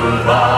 Goodbye.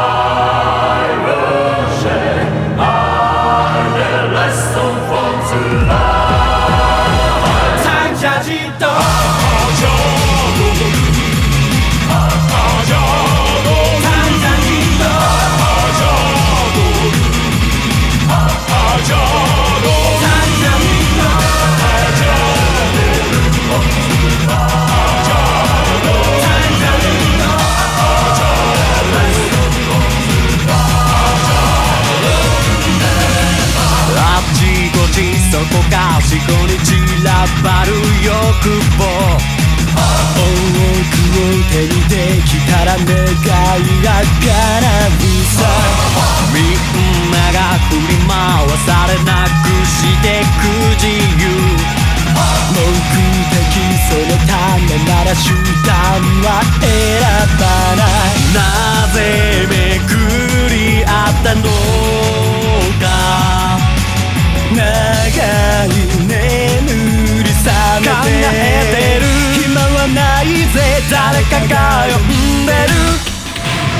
かが呼んでる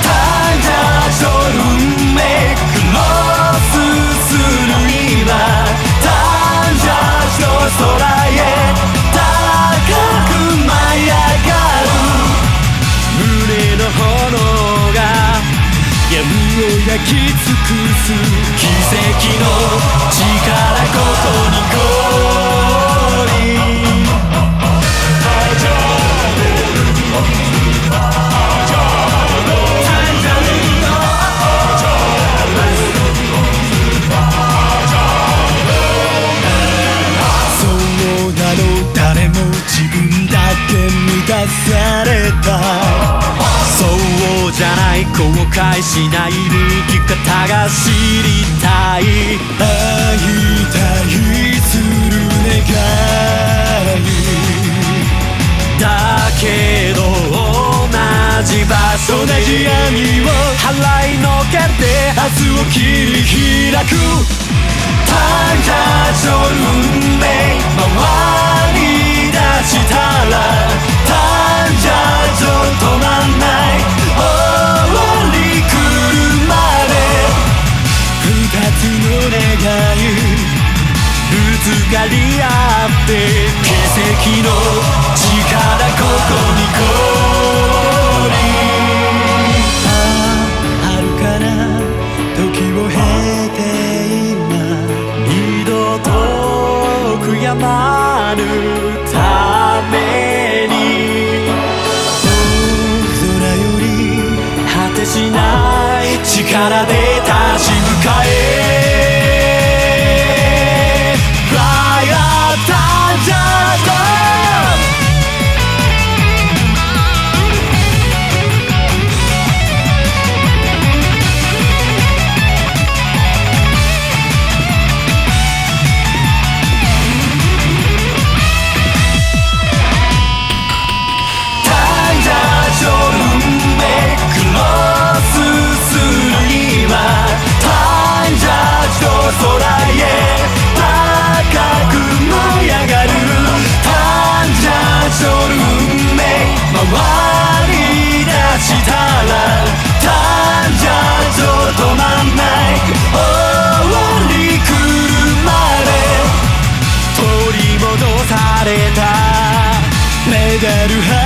タイヤー運命クロスする今タイヤと空へ高く舞い上がる胸の炎が闇を焼き尽くす奇跡の力ことにこにれた。そうじゃない後悔しない生き方が知りたい。会いたいする願い。だけど同じ場所で闇を払いのけて明日を切り開く。単価上運命り合って奇跡の力ここに降臨春から時を経て今二度と悔やまぬために。空より果てしない力でる花